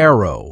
arrow.